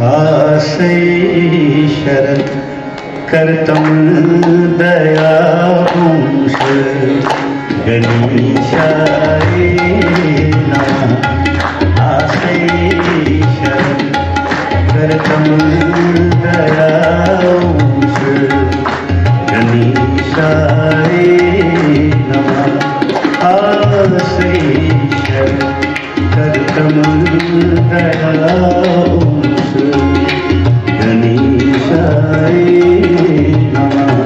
حاصل شرط کرتم دیا پوش گلی شاعری حاصل کرتم دیا پوش گلی شاعری حاصل کرتم دیا Hare Krishna.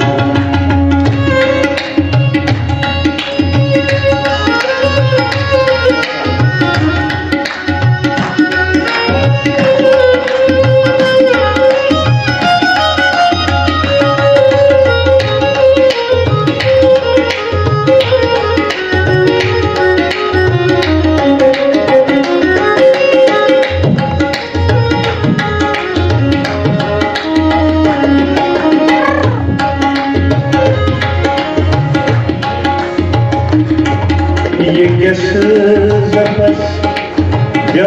سی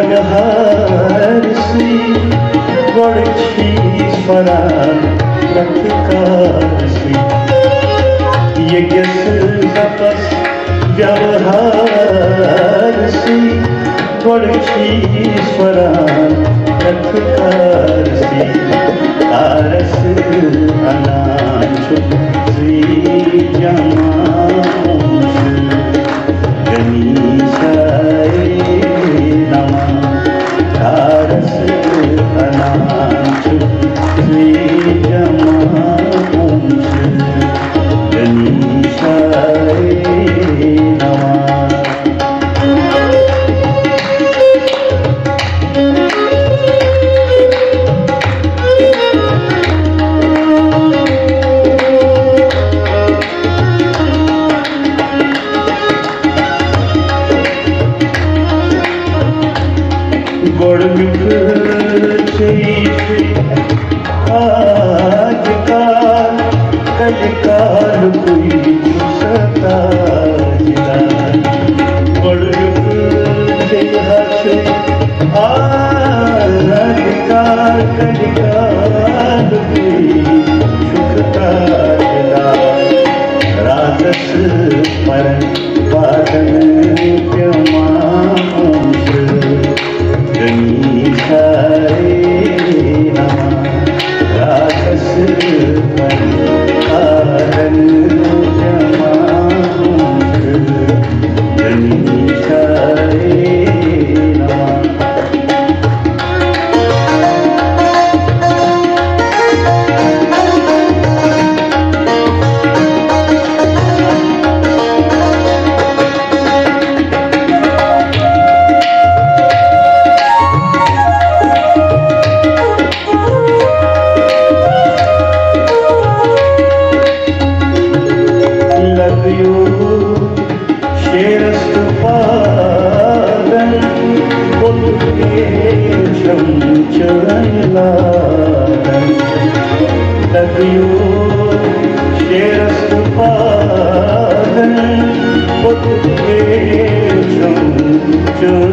بڑی تپس ویوہارسی بڑی مرا رکھکارسی شریف آج کا کل کا کل کال کوئی پر